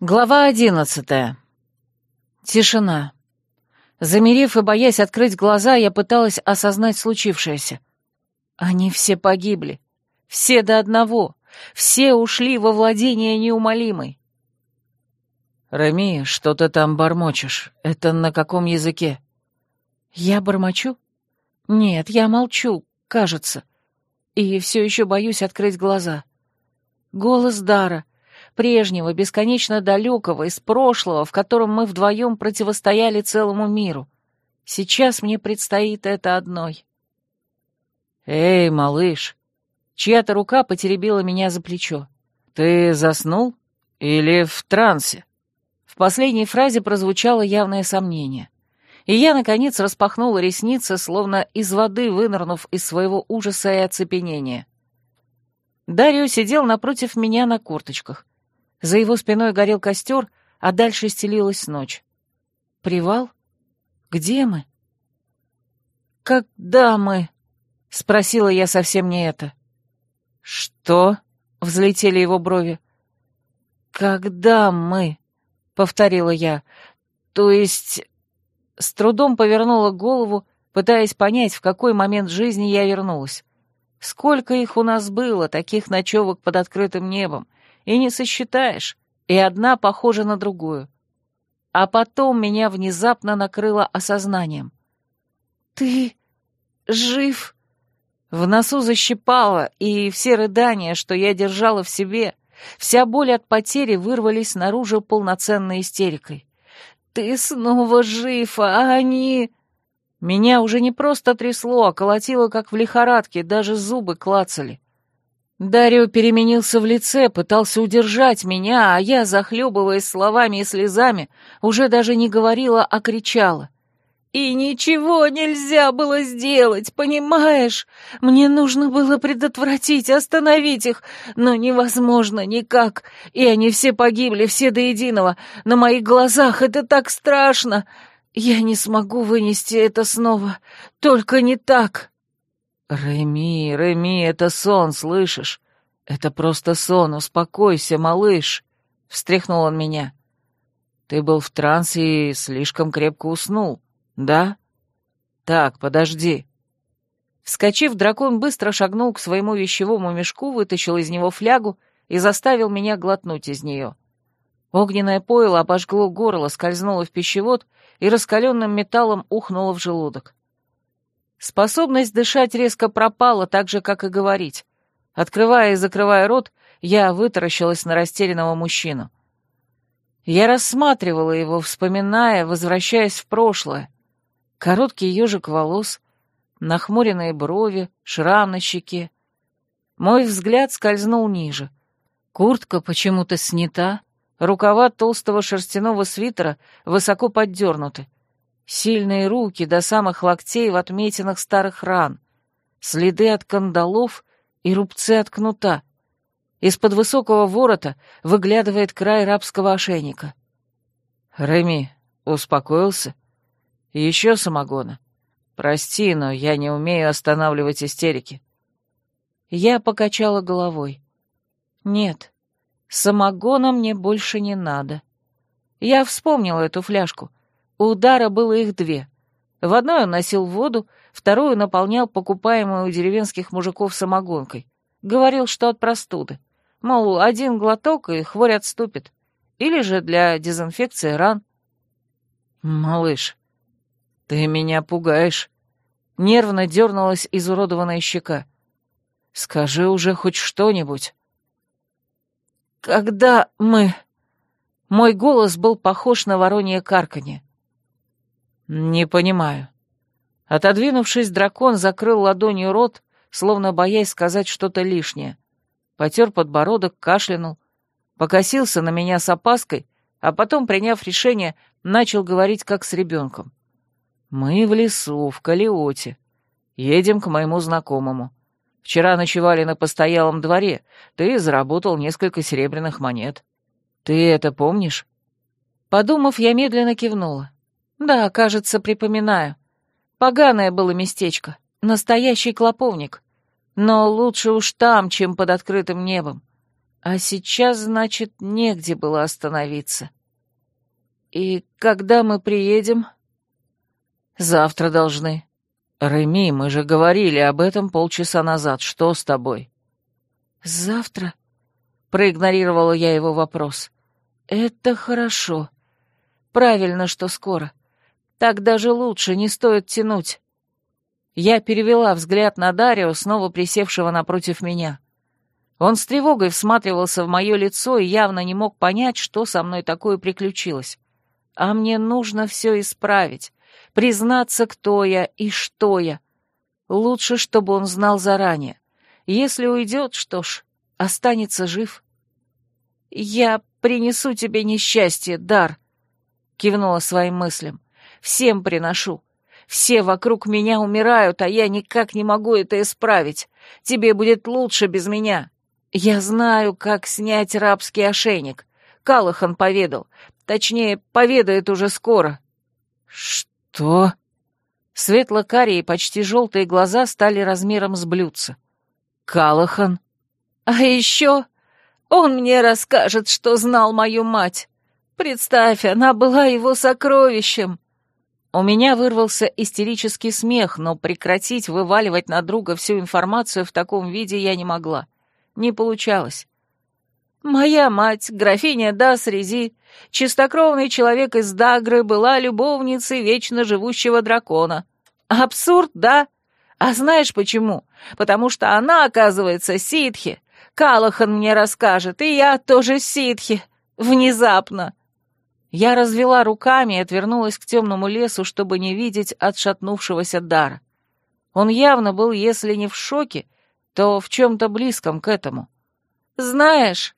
Глава одиннадцатая. Тишина. Замерев и боясь открыть глаза, я пыталась осознать случившееся. Они все погибли. Все до одного. Все ушли во владение неумолимой. «Рами, что ты там бормочешь? Это на каком языке?» «Я бормочу? Нет, я молчу, кажется. И все еще боюсь открыть глаза. Голос Дара — прежнего, бесконечно далекого, из прошлого, в котором мы вдвоем противостояли целому миру. Сейчас мне предстоит это одной. «Эй, малыш!» Чья-то рука потеребила меня за плечо. «Ты заснул? Или в трансе?» В последней фразе прозвучало явное сомнение. И я, наконец, распахнула ресницы, словно из воды вынырнув из своего ужаса и оцепенения. Дарио сидел напротив меня на курточках. За его спиной горел костер, а дальше стелилась ночь. Привал? Где мы? Когда мы? Спросила я совсем не это. Что? Взлетели его брови. Когда мы? Повторила я. То есть... С трудом повернула голову, пытаясь понять, в какой момент жизни я вернулась. Сколько их у нас было, таких ночевок под открытым небом, и не сосчитаешь, и одна похожа на другую. А потом меня внезапно накрыло осознанием. «Ты жив?» В носу защипало, и все рыдания, что я держала в себе, вся боль от потери вырвались наружу полноценной истерикой. «Ты снова жив, а они...» Меня уже не просто трясло, а колотило, как в лихорадке, даже зубы клацали. Дарио переменился в лице, пытался удержать меня, а я, захлебываясь словами и слезами, уже даже не говорила, а кричала. «И ничего нельзя было сделать, понимаешь? Мне нужно было предотвратить, остановить их, но невозможно никак. И они все погибли, все до единого. На моих глазах это так страшно. Я не смогу вынести это снова, только не так». «Реми, Реми, это сон, слышишь? Это просто сон, успокойся, малыш!» — встряхнул он меня. «Ты был в трансе и слишком крепко уснул, да? Так, подожди». Вскочив, дракон быстро шагнул к своему вещевому мешку, вытащил из него флягу и заставил меня глотнуть из нее. Огненное пойло обожгло горло, скользнуло в пищевод и раскаленным металлом ухнуло в желудок. Способность дышать резко пропала, так же, как и говорить. Открывая и закрывая рот, я вытаращилась на растерянного мужчину. Я рассматривала его, вспоминая, возвращаясь в прошлое. Короткий ежик волос, нахмуренные брови, шрам на щеке. Мой взгляд скользнул ниже. Куртка почему-то снята, рукава толстого шерстяного свитера высоко поддернуты. Сильные руки до самых локтей в отметинах старых ран, следы от кандалов и рубцы от кнута. Из-под высокого ворота выглядывает край рабского ошейника. «Реми, успокоился? Еще самогона? Прости, но я не умею останавливать истерики». Я покачала головой. «Нет, самогона мне больше не надо. Я вспомнила эту фляжку. У удара было их две. В одной он носил воду, вторую наполнял покупаемую у деревенских мужиков самогонкой. Говорил, что от простуды. Мол, один глоток, и хворь отступит. Или же для дезинфекции ран. «Малыш, ты меня пугаешь». Нервно дернулась изуродованная щека. «Скажи уже хоть что-нибудь». «Когда мы...» Мой голос был похож на воронье карканье. «Не понимаю». Отодвинувшись, дракон закрыл ладонью рот, словно боясь сказать что-то лишнее. Потер подбородок, кашлянул, покосился на меня с опаской, а потом, приняв решение, начал говорить как с ребенком. «Мы в лесу, в Калиоте. Едем к моему знакомому. Вчера ночевали на постоялом дворе, ты заработал несколько серебряных монет. Ты это помнишь?» Подумав, я медленно кивнула. Да, кажется, припоминаю. Поганое было местечко. Настоящий клоповник. Но лучше уж там, чем под открытым небом. А сейчас, значит, негде было остановиться. И когда мы приедем? Завтра должны. Реми, мы же говорили об этом полчаса назад. Что с тобой? Завтра? Проигнорировала я его вопрос. Это хорошо. Правильно, что скоро. Так даже лучше, не стоит тянуть. Я перевела взгляд на Дарио, снова присевшего напротив меня. Он с тревогой всматривался в мое лицо и явно не мог понять, что со мной такое приключилось. А мне нужно все исправить, признаться, кто я и что я. Лучше, чтобы он знал заранее. Если уйдет, что ж, останется жив. «Я принесу тебе несчастье, дар», — кивнула своим мыслям. «Всем приношу. Все вокруг меня умирают, а я никак не могу это исправить. Тебе будет лучше без меня. Я знаю, как снять рабский ошейник. Калахан поведал. Точнее, поведает уже скоро». «Что?» Светло-карие, почти желтые глаза стали размером с блюдца. «Калахан?» «А еще он мне расскажет, что знал мою мать. Представь, она была его сокровищем». У меня вырвался истерический смех, но прекратить вываливать на друга всю информацию в таком виде я не могла. Не получалось. Моя мать, графиня Дасрези, чистокровный человек из Дагры, была любовницей вечно живущего дракона. Абсурд, да? А знаешь почему? Потому что она, оказывается, ситхи, Калахан мне расскажет, и я тоже ситхи. Внезапно. Я развела руками и отвернулась к темному лесу, чтобы не видеть отшатнувшегося дара. Он явно был, если не в шоке, то в чем-то близком к этому. «Знаешь...»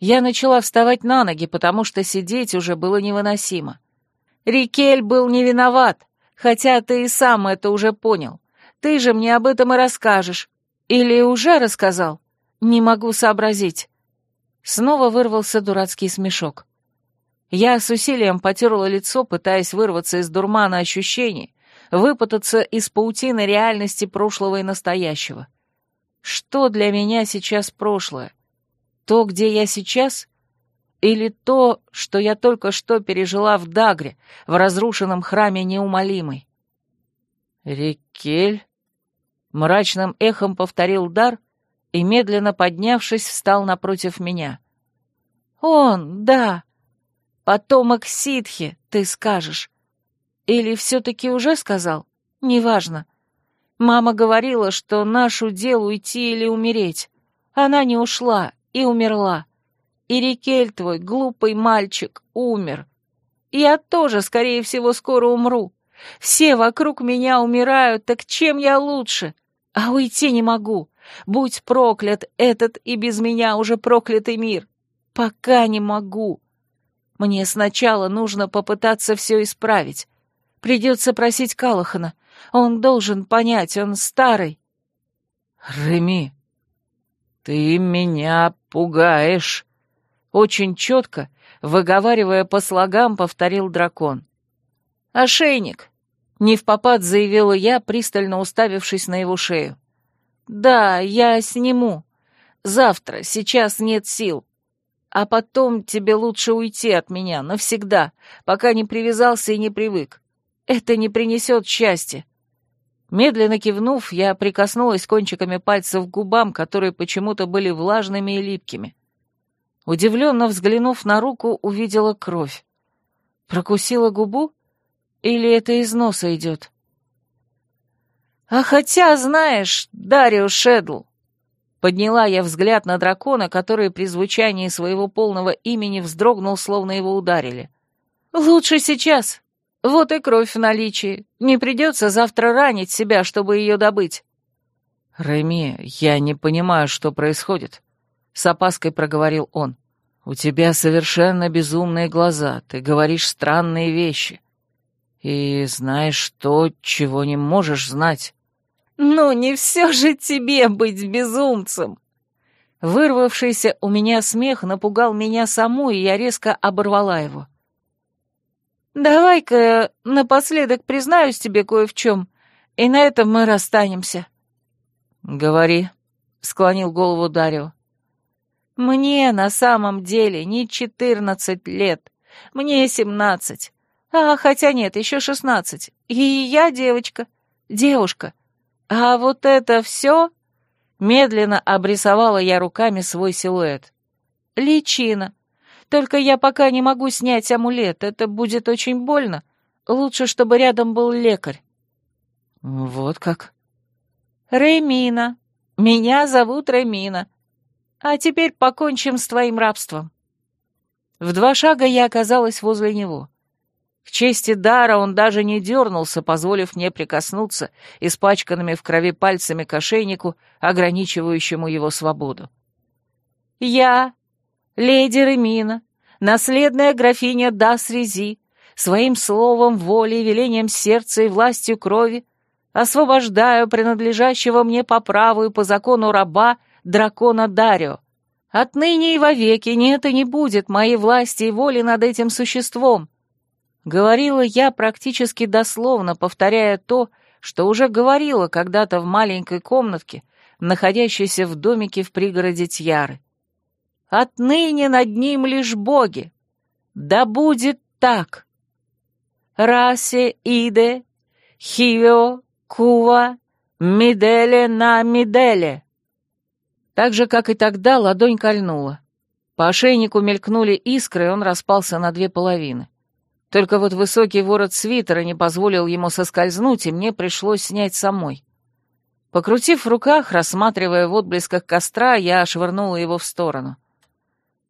Я начала вставать на ноги, потому что сидеть уже было невыносимо. Рикель был не виноват, хотя ты и сам это уже понял. Ты же мне об этом и расскажешь. Или уже рассказал?» Не могу сообразить. Снова вырвался дурацкий смешок. Я с усилием потерла лицо, пытаясь вырваться из дурмана ощущений, выпутаться из паутины реальности прошлого и настоящего. Что для меня сейчас прошлое? То, где я сейчас? Или то, что я только что пережила в Дагре, в разрушенном храме неумолимой? «Рикель?» — мрачным эхом повторил Дар — и, медленно поднявшись, встал напротив меня. «Он, да. Потомок ситхи, ты скажешь. Или все-таки уже сказал? Неважно. Мама говорила, что нашу дело уйти или умереть. Она не ушла и умерла. И Рикель твой, глупый мальчик, умер. Я тоже, скорее всего, скоро умру. Все вокруг меня умирают, так чем я лучше? А уйти не могу. Будь проклят этот и без меня уже проклятый мир. Пока не могу. Мне сначала нужно попытаться все исправить. Придется просить Калахана. Он должен понять, он старый. Реми, ты меня пугаешь. Очень четко, выговаривая по слогам, повторил дракон. Ошейник. Не в попад заявила я, пристально уставившись на его шею. «Да, я сниму. Завтра, сейчас нет сил. А потом тебе лучше уйти от меня навсегда, пока не привязался и не привык. Это не принесет счастья». Медленно кивнув, я прикоснулась кончиками пальцев к губам, которые почему-то были влажными и липкими. Удивленно взглянув на руку, увидела кровь. Прокусила губу? Или это из носа идет? «А хотя, знаешь, Дариус Шедл...» Подняла я взгляд на дракона, который при звучании своего полного имени вздрогнул, словно его ударили. «Лучше сейчас. Вот и кровь в наличии. Не придется завтра ранить себя, чтобы ее добыть». «Реми, я не понимаю, что происходит», — с опаской проговорил он. «У тебя совершенно безумные глаза, ты говоришь странные вещи. И знаешь то, чего не можешь знать». «Ну, не все же тебе быть безумцем!» Вырвавшийся у меня смех напугал меня саму, и я резко оборвала его. «Давай-ка напоследок признаюсь тебе кое в чем, и на этом мы расстанемся». «Говори», — склонил голову Дарио. Мне на самом деле не четырнадцать лет, мне семнадцать. А, хотя нет, еще шестнадцать. И я девочка, девушка. А вот это все... Медленно обрисовала я руками свой силуэт. Личина. Только я пока не могу снять амулет, это будет очень больно. Лучше, чтобы рядом был лекарь. Вот как? Ремина. Меня зовут Ремина. А теперь покончим с твоим рабством. В два шага я оказалась возле него. В чести дара он даже не дернулся, позволив мне прикоснуться испачканными в крови пальцами к ошейнику, ограничивающему его свободу. «Я, леди Ремина, наследная графиня Дасрези, своим словом, волей, велением сердца и властью крови освобождаю принадлежащего мне по праву и по закону раба дракона Дарио. Отныне и вовеки нет и не будет моей власти и воли над этим существом. Говорила я практически дословно, повторяя то, что уже говорила когда-то в маленькой комнатке, находящейся в домике в пригороде Тьяры. Отныне над ним лишь боги. Да будет так. Расе, Иде, Хивео, Кува, Миделе на Миделе. Так же, как и тогда, ладонь кольнула. По ошейнику мелькнули искры, и он распался на две половины. Только вот высокий ворот свитера не позволил ему соскользнуть, и мне пришлось снять самой. Покрутив в руках, рассматривая в отблесках костра, я швырнула его в сторону.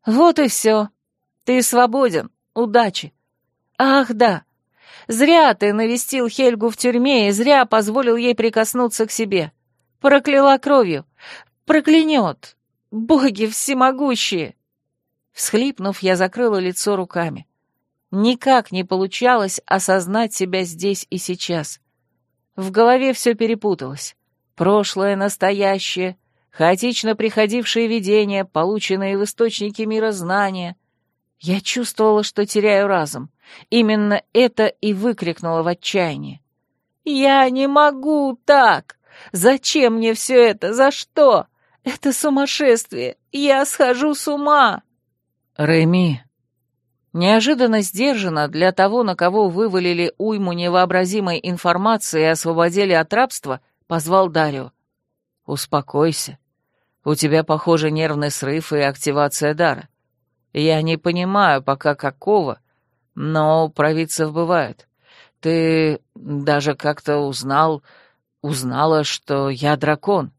«Вот и все. Ты свободен. Удачи. Ах, да. Зря ты навестил Хельгу в тюрьме и зря позволил ей прикоснуться к себе. Прокляла кровью. Проклянет! Боги всемогущие!» Всхлипнув, я закрыла лицо руками. Никак не получалось осознать себя здесь и сейчас. В голове все перепуталось. Прошлое, настоящее, хаотично приходившие видения, полученные в источнике мира знания. Я чувствовала, что теряю разум. Именно это и выкрикнула в отчаянии. «Я не могу так! Зачем мне все это? За что? Это сумасшествие! Я схожу с ума!» «Реми!» Неожиданно сдержанно для того, на кого вывалили уйму невообразимой информации и освободили от рабства, позвал Дарио. «Успокойся. У тебя, похоже, нервный срыв и активация дара. Я не понимаю пока какого, но провидцев бывает. Ты даже как-то узнал, узнала, что я дракон».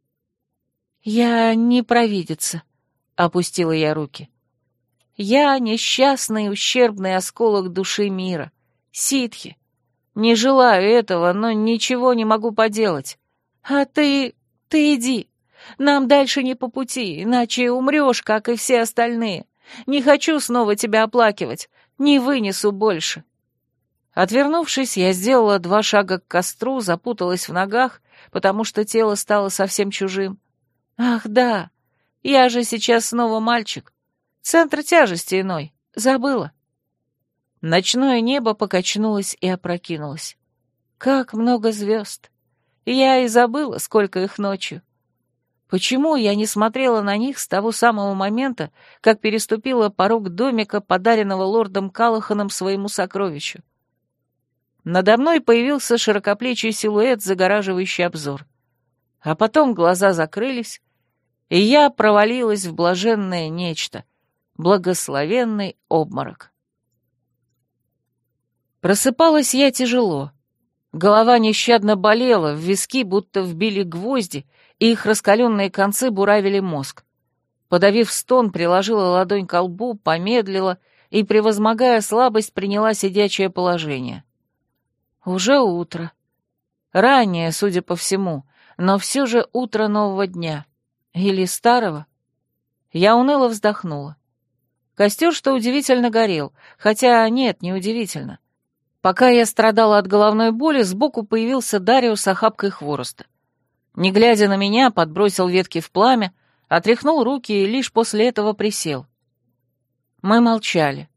«Я не провидица», — опустила я руки. «Я несчастный ущербный осколок души мира, ситхи. Не желаю этого, но ничего не могу поделать. А ты... ты иди. Нам дальше не по пути, иначе умрешь, как и все остальные. Не хочу снова тебя оплакивать, не вынесу больше». Отвернувшись, я сделала два шага к костру, запуталась в ногах, потому что тело стало совсем чужим. Ах, да, я же сейчас снова мальчик. Центр тяжести иной. Забыла. Ночное небо покачнулось и опрокинулось. Как много звезд. Я и забыла, сколько их ночью. Почему я не смотрела на них с того самого момента, как переступила порог домика, подаренного лордом Калаханом своему сокровищу? Надо мной появился широкоплечий силуэт, загораживающий обзор. А потом глаза закрылись, и я провалилась в блаженное нечто, благословенный обморок. Просыпалась я тяжело. Голова нещадно болела, в виски будто вбили гвозди, и их раскаленные концы буравили мозг. Подавив стон, приложила ладонь к лбу, помедлила и, превозмогая слабость, приняла сидячее положение. Уже утро. Раннее, судя по всему, но все же утро нового дня. Или старого? Я уныло вздохнула. Костер, что удивительно, горел, хотя нет, не удивительно. Пока я страдала от головной боли, сбоку появился Дарио с охапкой хвороста. Не глядя на меня, подбросил ветки в пламя, отряхнул руки и лишь после этого присел. Мы молчали.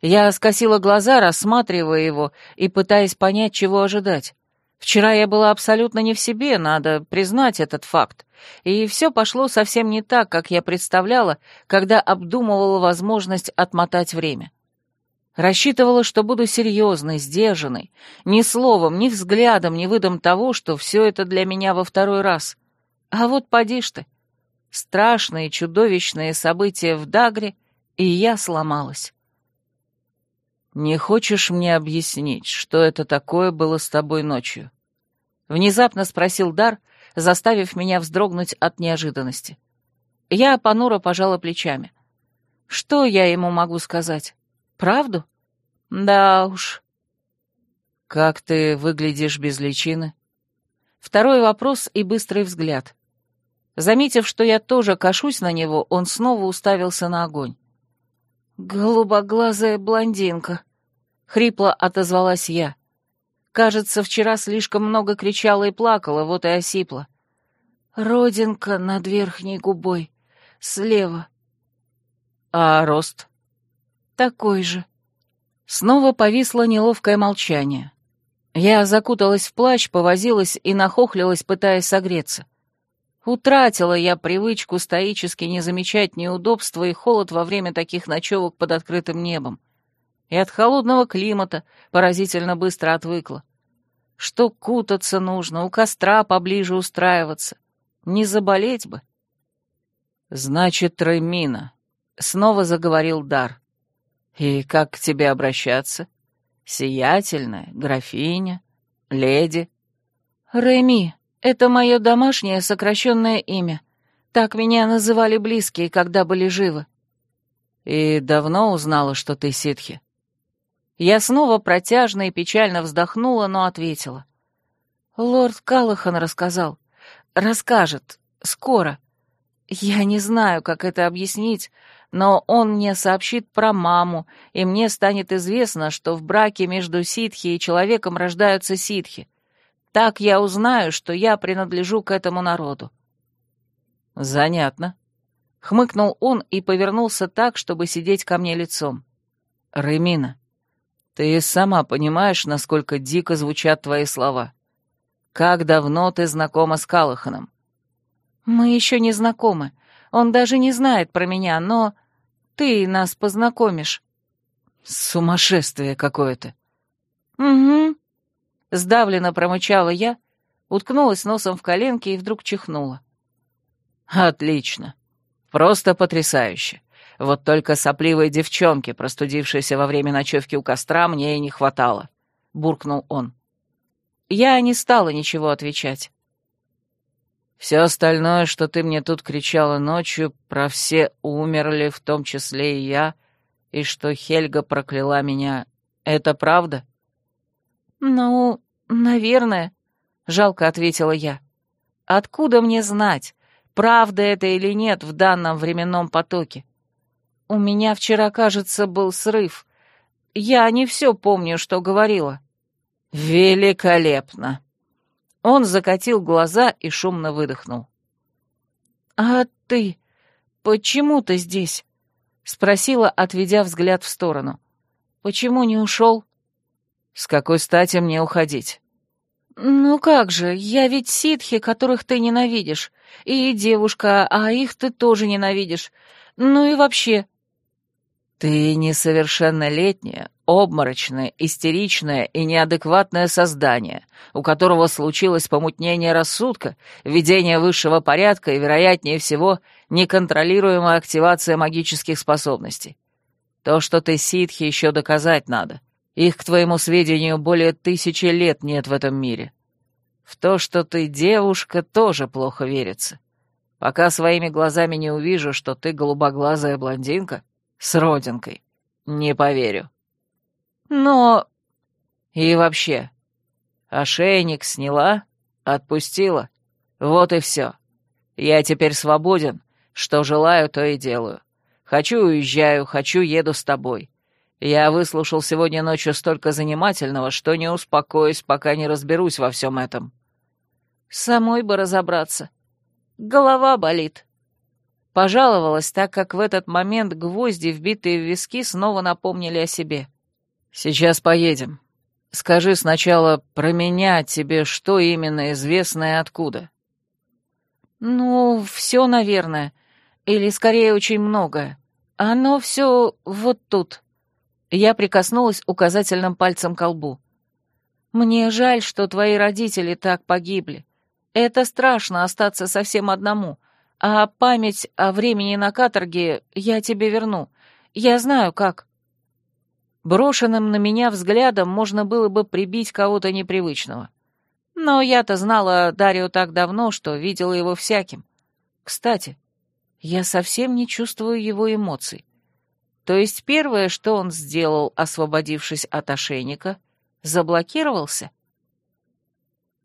Я скосила глаза, рассматривая его и пытаясь понять, чего ожидать. Вчера я была абсолютно не в себе, надо признать этот факт. И все пошло совсем не так, как я представляла, когда обдумывала возможность отмотать время. Рассчитывала, что буду серьезной, сдержанной, ни словом, ни взглядом не выдам того, что все это для меня во второй раз. А вот поди ж ты. Страшные, чудовищные события в Дагре, и я сломалась. «Не хочешь мне объяснить, что это такое было с тобой ночью?» Внезапно спросил Дар, заставив меня вздрогнуть от неожиданности. Я понуро пожала плечами. «Что я ему могу сказать? Правду? Да уж». «Как ты выглядишь без личины?» Второй вопрос и быстрый взгляд. Заметив, что я тоже кашусь на него, он снова уставился на огонь. «Голубоглазая блондинка», — хрипло отозвалась я. Кажется, вчера слишком много кричала и плакала, вот и осипла. «Родинка над верхней губой, слева». «А рост?» «Такой же». Снова повисло неловкое молчание. Я закуталась в плащ, повозилась и нахохлилась, пытаясь согреться. Утратила я привычку стоически не замечать неудобства и холод во время таких ночевок под открытым небом. И от холодного климата поразительно быстро отвыкла. Что кутаться нужно, у костра поближе устраиваться. Не заболеть бы. «Значит, Ремина», — снова заговорил Дар. «И как к тебе обращаться? Сиятельная, графиня, леди?» «Реми», это мое домашнее сокращенное имя. Так меня называли близкие, когда были живы. И давно узнала, что ты ситхи? Я снова протяжно и печально вздохнула, но ответила. Лорд Калахан рассказал. Расскажет. Скоро. Я не знаю, как это объяснить, но он мне сообщит про маму, и мне станет известно, что в браке между ситхи и человеком рождаются ситхи. Так я узнаю, что я принадлежу к этому народу». «Занятно», — хмыкнул он и повернулся так, чтобы сидеть ко мне лицом. «Ремина, ты сама понимаешь, насколько дико звучат твои слова. Как давно ты знакома с Калаханом?» «Мы еще не знакомы. Он даже не знает про меня, но ты нас познакомишь». «Сумасшествие какое-то». «Угу», Сдавленно промычала я, уткнулась носом в коленки и вдруг чихнула. «Отлично. Просто потрясающе. Вот только сопливой девчонки, простудившейся во время ночевки у костра, мне и не хватало», — буркнул он. Я не стала ничего отвечать. «Все остальное, что ты мне тут кричала ночью, про все умерли, в том числе и я, и что Хельга прокляла меня, это правда?» «Ну, наверное», — жалко ответила я. «Откуда мне знать, правда это или нет в данном временном потоке? У меня вчера, кажется, был срыв. Я не все помню, что говорила». «Великолепно!» Он закатил глаза и шумно выдохнул. «А ты? Почему ты здесь?» — спросила, отведя взгляд в сторону. «Почему не ушел?» С какой стати мне уходить? Ну как же, я ведь ситхи, которых ты ненавидишь. И девушка, а их ты тоже ненавидишь. Ну и вообще... Ты несовершеннолетняя, обморочное, истеричное и неадекватное создание, у которого случилось помутнение рассудка, введение высшего порядка и, вероятнее всего, неконтролируемая активация магических способностей. То, что ты ситхи, еще доказать надо. — их, к твоему сведению, более тысячи лет нет в этом мире. В то, что ты девушка, тоже плохо верится. Пока своими глазами не увижу, что ты голубоглазая блондинка с родинкой, не поверю. Но... И вообще, ошейник сняла, отпустила. Вот и все. Я теперь свободен, что желаю, то и делаю. Хочу — уезжаю, хочу — еду с тобой. Я выслушал сегодня ночью столько занимательного, что не успокоюсь, пока не разберусь во всем этом. Самой бы разобраться. Голова болит. Пожаловалась, так как в этот момент гвозди, вбитые в виски, снова напомнили о себе. «Сейчас поедем». Скажи сначала про меня тебе, что именно известно и откуда. Ну, все, наверное. Или, скорее, очень многое. Оно все вот тут. Я прикоснулась указательным пальцем к лбу. Мне жаль, что твои родители так погибли. Это страшно остаться совсем одному, а память о времени на каторге я тебе верну. Я знаю, как». Брошенным на меня взглядом можно было бы прибить кого-то непривычного. Но я-то знала Дарью так давно, что видела его всяким. Кстати, я совсем не чувствую его эмоций. То есть первое, что он сделал, освободившись от ошейника, заблокировался —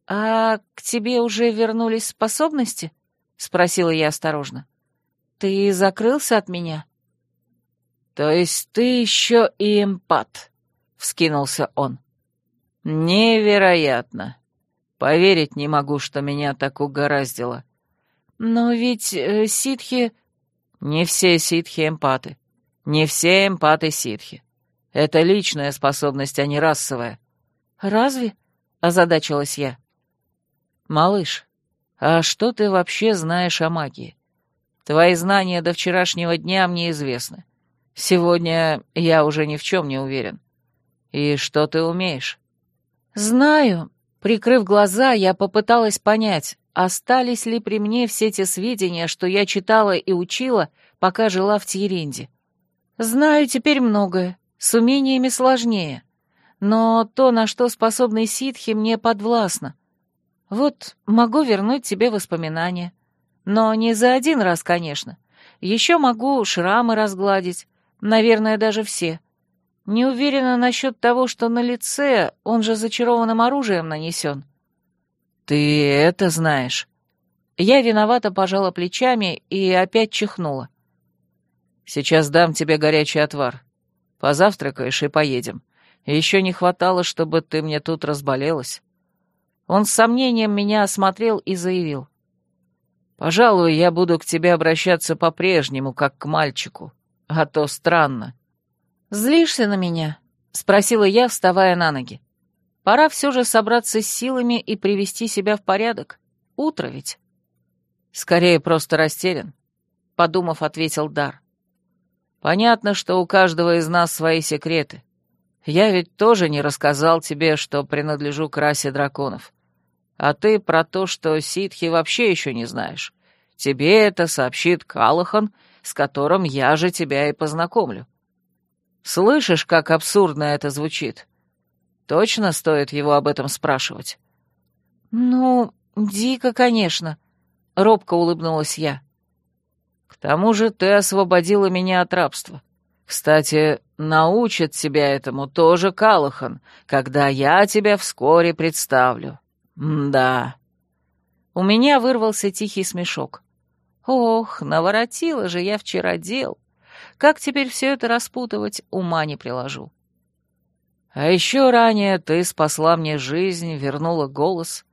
«А к тебе уже вернулись способности?» — спросила я осторожно. «Ты закрылся от меня?» «То есть ты еще и эмпат?» — вскинулся он. «Невероятно! Поверить не могу, что меня так угораздило. Но ведь э, ситхи...» «Не все ситхи эмпаты. Не все эмпаты ситхи. Это личная способность, а не расовая». «Разве?» — озадачилась я. «Малыш, а что ты вообще знаешь о магии? Твои знания до вчерашнего дня мне известны. Сегодня я уже ни в чем не уверен. И что ты умеешь?» «Знаю». Прикрыв глаза, я попыталась понять, остались ли при мне все те сведения, что я читала и учила, пока жила в Тьеринде. Знаю теперь многое, с умениями сложнее. Но то, на что способны ситхи, мне подвластно. Вот могу вернуть тебе воспоминания. Но не за один раз, конечно. Еще могу шрамы разгладить. Наверное, даже все. Не уверена насчет того, что на лице он же зачарованным оружием нанесен. Ты это знаешь? Я виновато пожала плечами и опять чихнула. Сейчас дам тебе горячий отвар. Позавтракаешь и поедем. Еще не хватало, чтобы ты мне тут разболелась. Он с сомнением меня осмотрел и заявил. «Пожалуй, я буду к тебе обращаться по-прежнему, как к мальчику, а то странно». «Злишься на меня?» — спросила я, вставая на ноги. «Пора все же собраться с силами и привести себя в порядок. Утро ведь». «Скорее просто растерян», — подумав, ответил Дар. «Понятно, что у каждого из нас свои секреты. Я ведь тоже не рассказал тебе, что принадлежу к расе драконов. А ты про то, что ситхи вообще еще не знаешь. Тебе это сообщит Калахан, с которым я же тебя и познакомлю. Слышишь, как абсурдно это звучит? Точно стоит его об этом спрашивать? Ну, дико, конечно, — робко улыбнулась я. К тому же ты освободила меня от рабства. Кстати, научит тебя этому тоже Калахан, когда я тебя вскоре представлю. Да. У меня вырвался тихий смешок. Ох, наворотила же я вчера дел. Как теперь все это распутывать, ума не приложу. А еще ранее ты спасла мне жизнь, вернула голос,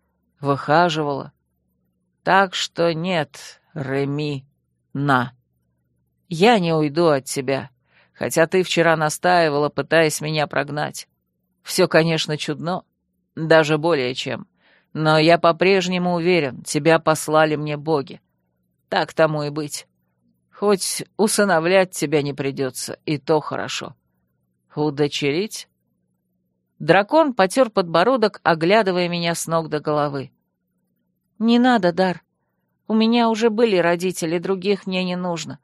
выхаживала. Так что нет, Реми, на. Я не уйду от тебя, хотя ты вчера настаивала, пытаясь меня прогнать. Все, конечно, чудно, даже более чем. Но я по-прежнему уверен, тебя послали мне боги. Так тому и быть. Хоть усыновлять тебя не придется, и то хорошо. Удочерить? Дракон потер подбородок, оглядывая меня с ног до головы. «Не надо, Дар. У меня уже были родители, других мне не нужно.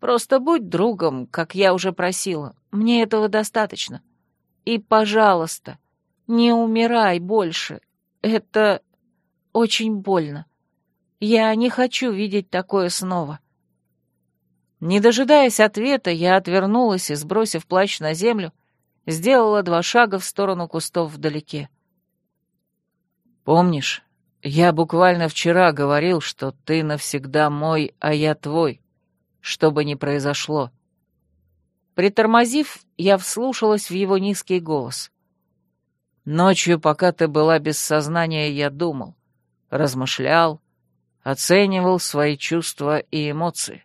Просто будь другом, как я уже просила. Мне этого достаточно. И, пожалуйста, не умирай больше, это очень больно. Я не хочу видеть такое снова. Не дожидаясь ответа, я отвернулась и, сбросив плащ на землю, сделала два шага в сторону кустов вдалеке. «Помнишь, я буквально вчера говорил, что ты навсегда мой, а я твой, что бы ни произошло». Притормозив, я вслушалась в его низкий голос. Ночью, пока ты была без сознания, я думал, размышлял, оценивал свои чувства и эмоции.